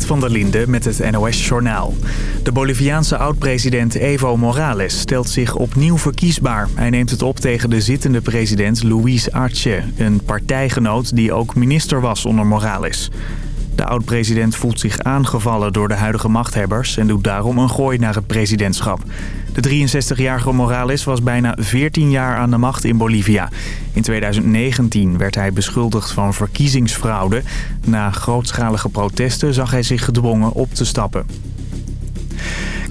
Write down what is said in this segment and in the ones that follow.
Van der Linde met het NOS-journaal. De Boliviaanse oud-president Evo Morales stelt zich opnieuw verkiesbaar. Hij neemt het op tegen de zittende president Luis Arce, een partijgenoot die ook minister was onder Morales. De oud-president voelt zich aangevallen door de huidige machthebbers... en doet daarom een gooi naar het presidentschap. De 63-jarige Morales was bijna 14 jaar aan de macht in Bolivia. In 2019 werd hij beschuldigd van verkiezingsfraude. Na grootschalige protesten zag hij zich gedwongen op te stappen.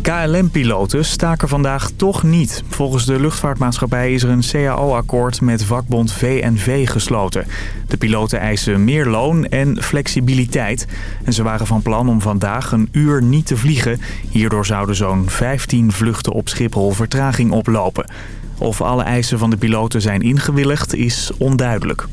KLM-piloten staken vandaag toch niet. Volgens de luchtvaartmaatschappij is er een CAO-akkoord met vakbond VNV gesloten. De piloten eisen meer loon en flexibiliteit. En ze waren van plan om vandaag een uur niet te vliegen. Hierdoor zouden zo'n 15 vluchten op Schiphol vertraging oplopen. Of alle eisen van de piloten zijn ingewilligd is onduidelijk.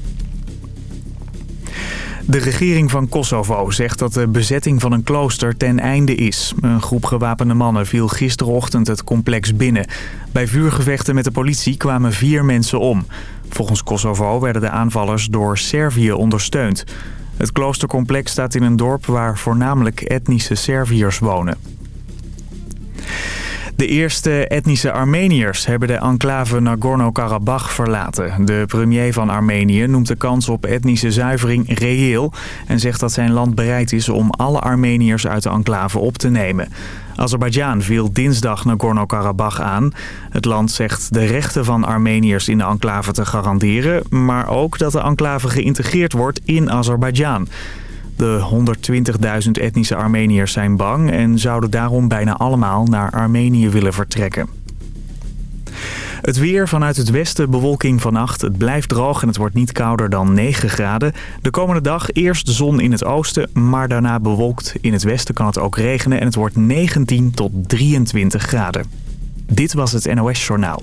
De regering van Kosovo zegt dat de bezetting van een klooster ten einde is. Een groep gewapende mannen viel gisterochtend het complex binnen. Bij vuurgevechten met de politie kwamen vier mensen om. Volgens Kosovo werden de aanvallers door Servië ondersteund. Het kloostercomplex staat in een dorp waar voornamelijk etnische Serviërs wonen. De eerste etnische Armeniërs hebben de enclave Nagorno-Karabakh verlaten. De premier van Armenië noemt de kans op etnische zuivering reëel... en zegt dat zijn land bereid is om alle Armeniërs uit de enclave op te nemen. Azerbeidzjan viel dinsdag Nagorno-Karabakh aan. Het land zegt de rechten van Armeniërs in de enclave te garanderen... maar ook dat de enclave geïntegreerd wordt in Azerbeidzjan. De 120.000 etnische Armeniërs zijn bang en zouden daarom bijna allemaal naar Armenië willen vertrekken. Het weer vanuit het westen, bewolking vannacht. Het blijft droog en het wordt niet kouder dan 9 graden. De komende dag eerst zon in het oosten, maar daarna bewolkt. In het westen kan het ook regenen en het wordt 19 tot 23 graden. Dit was het NOS Journaal.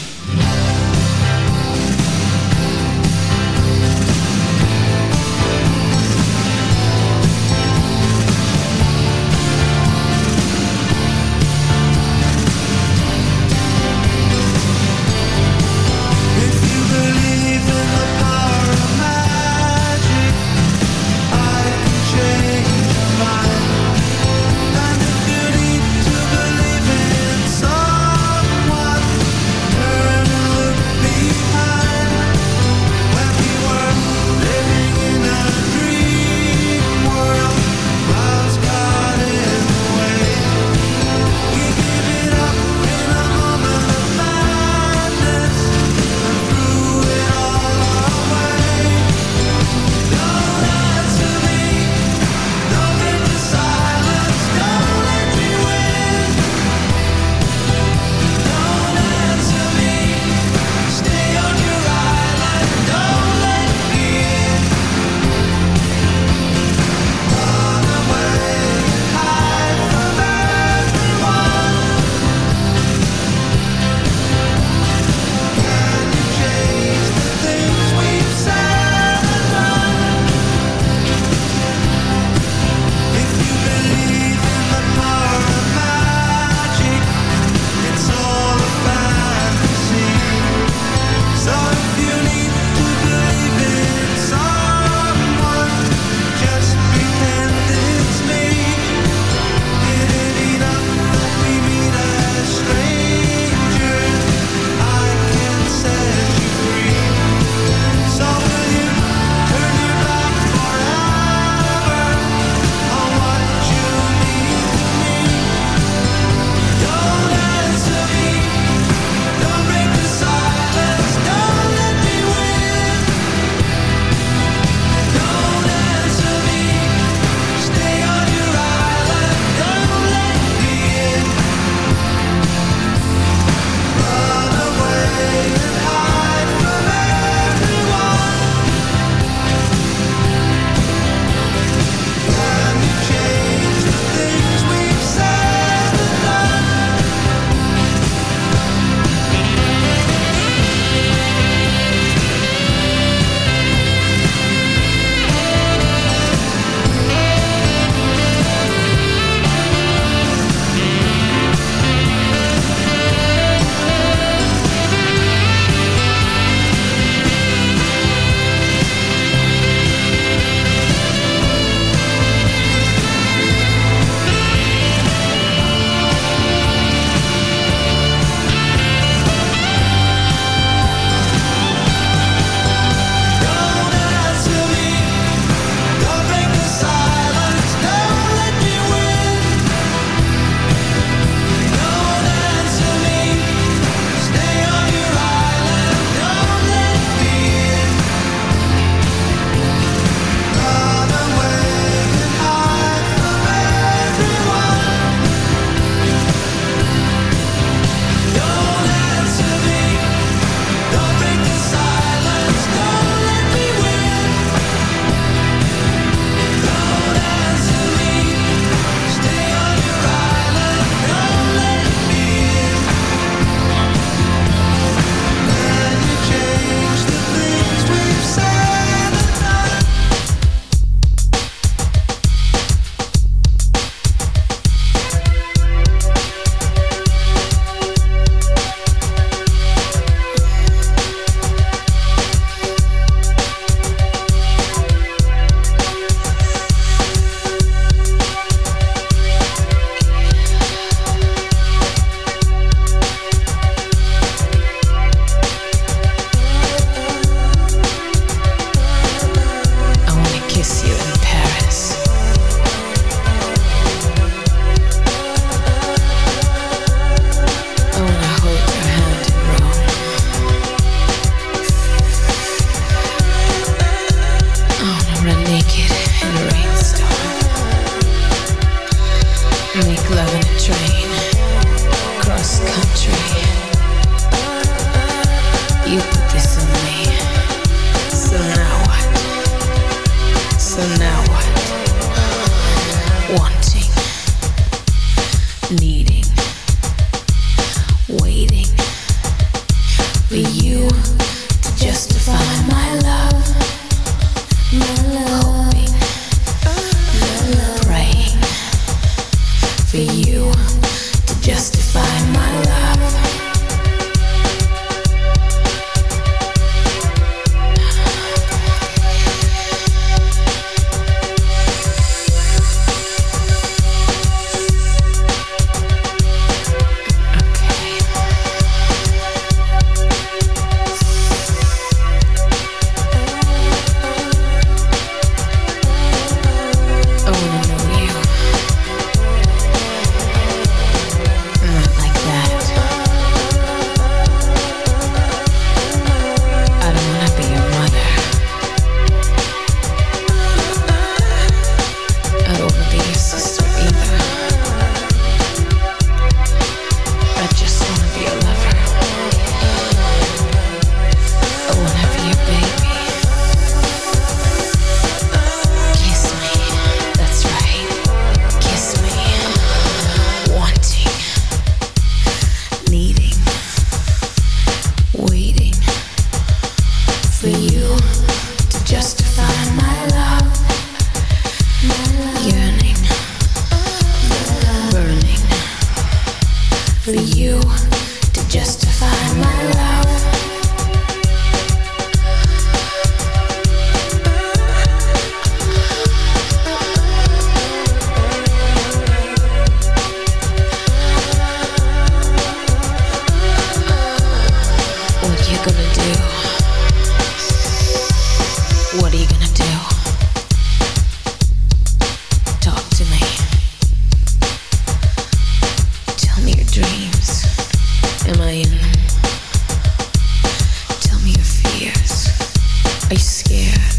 Just here.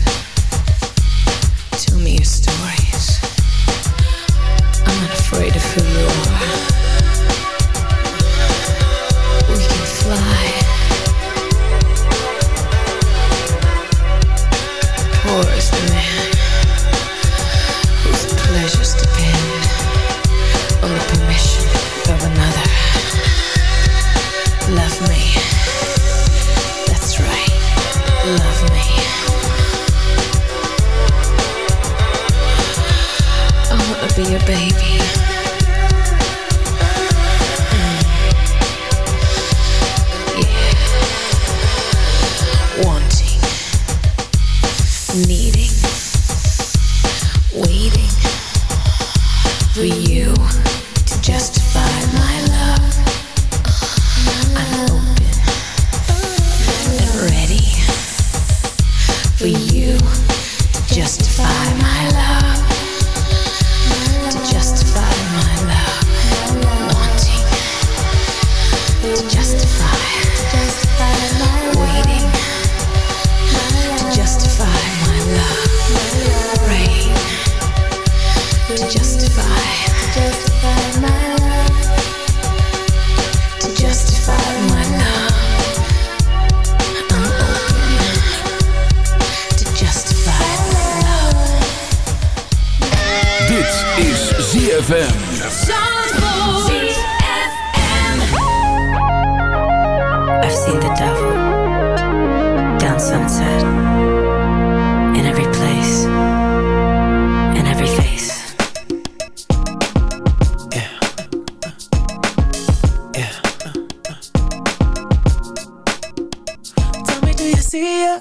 see ya.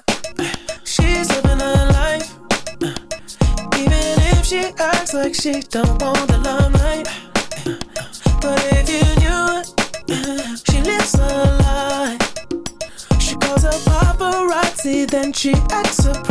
She's living her life. Even if she acts like she don't want the limelight. But if you knew she lives a lie. She calls her paparazzi, then she acts surprised.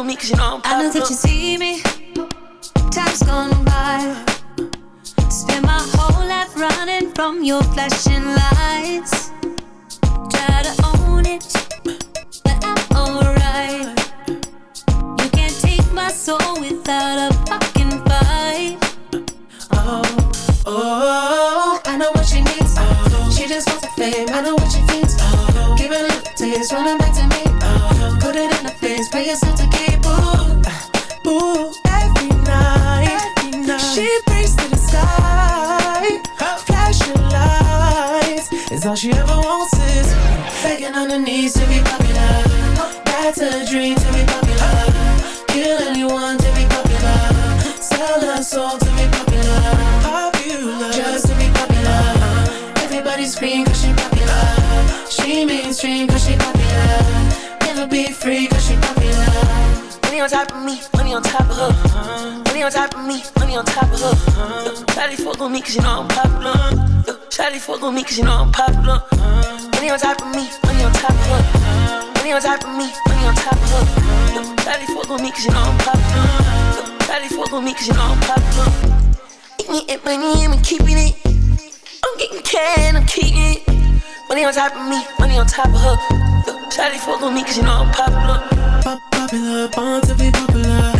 On me cause you know I'm popular. I know that you see me, time's gone by. Spend my whole life running from your flashing lights. Try to own it, but I'm alright. You can't take my soul without a fucking fight. Oh, oh, I know what she needs. Oh, she just wants the fame. I know what she thinks. Oh, it a taste, running back to me. Oh, put it in the face, pay yourself to keep. All she ever wants is begging on her knees to be popular. That's a dream to be popular. Kill anyone to be popular. Sell her soul to be popular. Popular, just to be popular. Everybody scream cause she popular. She mainstream cause she popular. Never be free cause she popular. Money on top of me, money on top of her. Money on top of me, money on top of her. Shawty fuck on me cause you know I'm popular. Shawty fuck on me cause you know I'm popular. Money on top of me, money on top of her. Money on top of me, money on top of her. Shawty fuck on me cause you know I'm popular. Shawty fuck on me cause you know I'm popular. Eating it, money, I'm keeping it. I'm getting can, I'm keeping it. Money on top of me, money on top of her. Shawty fuck on me cause you know I'm popular. Pop popular, born to be popular.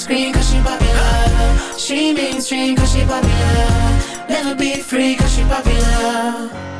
Scream cause she popular. She mainstream cause she popular. Never be free cause she popular.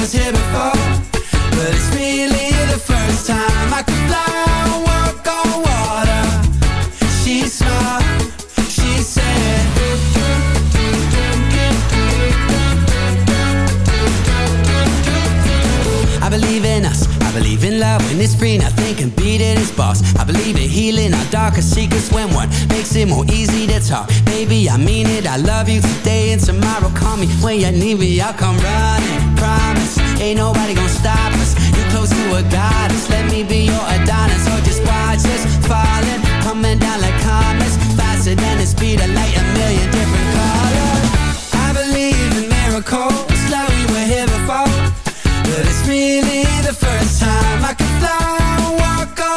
was here before. But it's really the first time I fly walk on water. She she said. I believe in us. I believe in love when it's free. Nothing can beat it. It's boss. I believe in healing our darkest secrets when one makes it more easy to talk. Baby, I mean it. I love you today and tomorrow. Call me when you need me. I'll come running. Promise. Ain't nobody gonna stop us. You're close to a goddess. Let me be your Adonis. So just watch us falling, coming down like comets, faster than the speed of light. A million different colors. I believe in miracles, like we were here before. But it's really the first time I can fly and walk on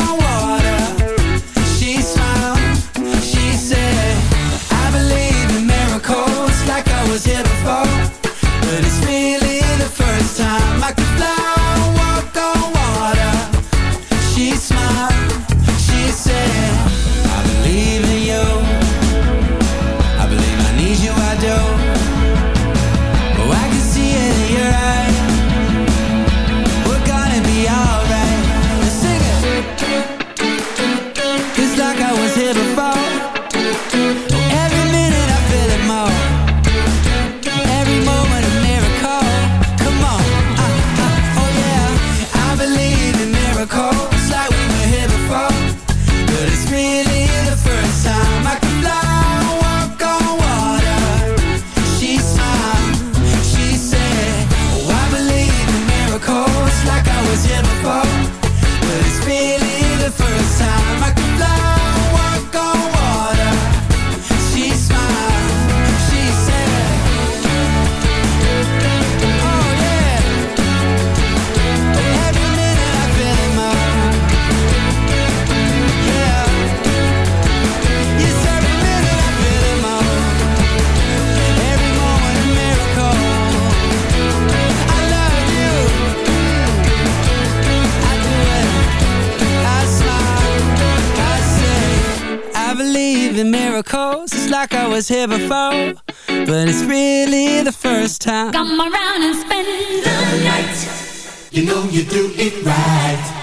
was here before, but it's really the first time. Come around and spend the night. You know you do it right.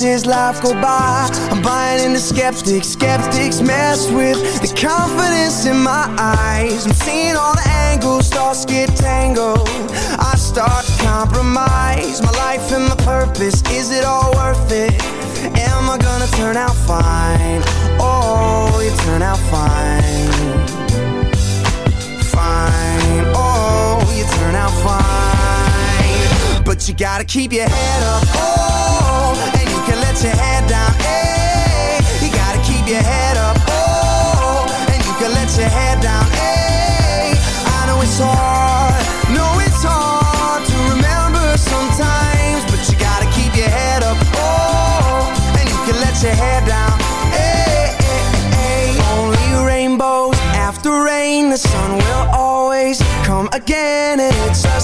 this life go by. I'm buying into skeptics, skeptics mess with the confidence in my eyes. I'm seeing all the angles, to get tangled. I start to compromise my life and my purpose. Is it all worth it? Am I gonna turn out fine? Oh, you turn out fine. Fine, oh, you turn out fine. But you gotta keep your head up, oh, you gotta keep your head up, oh. And you can let your down. I know it's hard, it's hard to remember sometimes, but you gotta keep your head up, oh. And you can let your down. Only rainbows after rain, the sun will always come again, and it's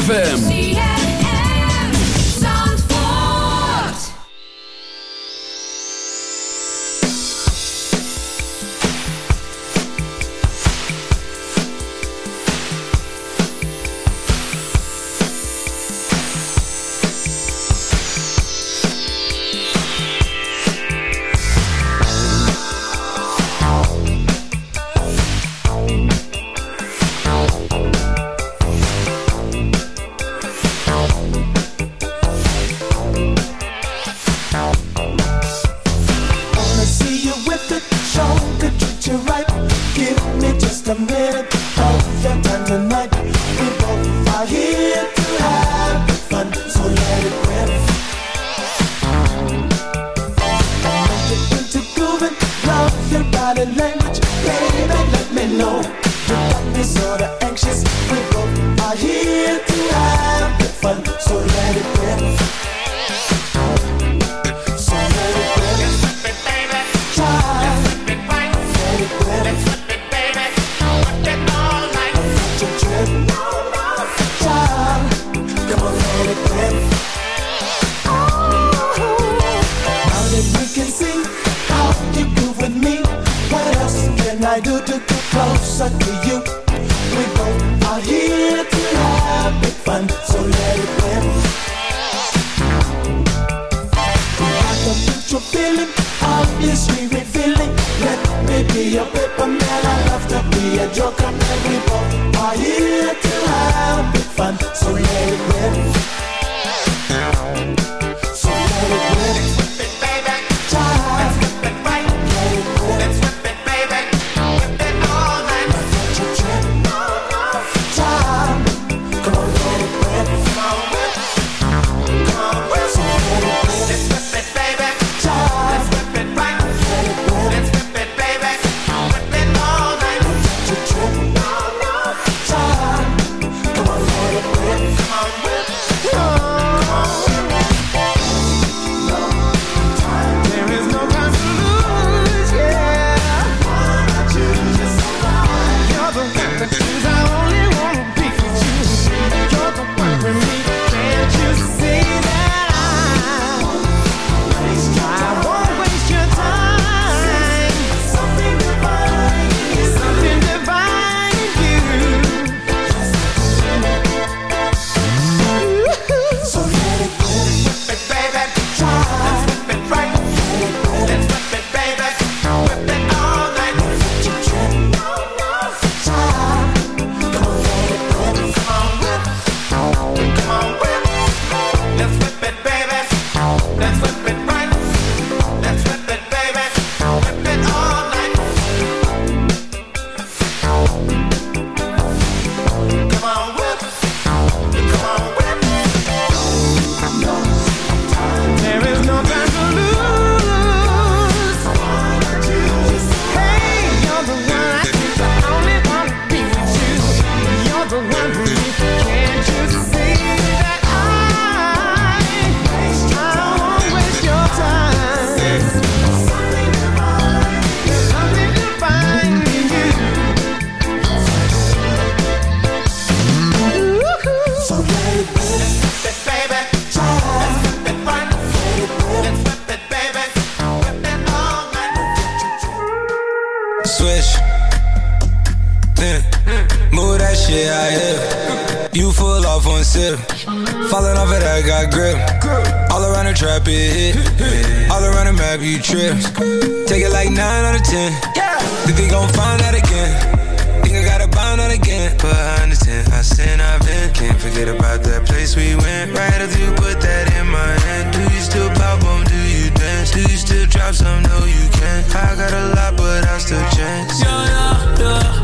ZFM. Mm. Move that shit out here. You full off on sip. Falling off of that got grip. All around the trap it hit. All around the map you trip. Take it like 9 out of 10. Think they gon' find that again. Think I gotta find out again. But I understand, I sin, I've been. Can't forget about that place we went. Right if you put that in my hand. Do you still pop on? Do you dance? Do you still drop some? No, you can't. I got a lot, but I still chance. Yeah, yeah, yeah.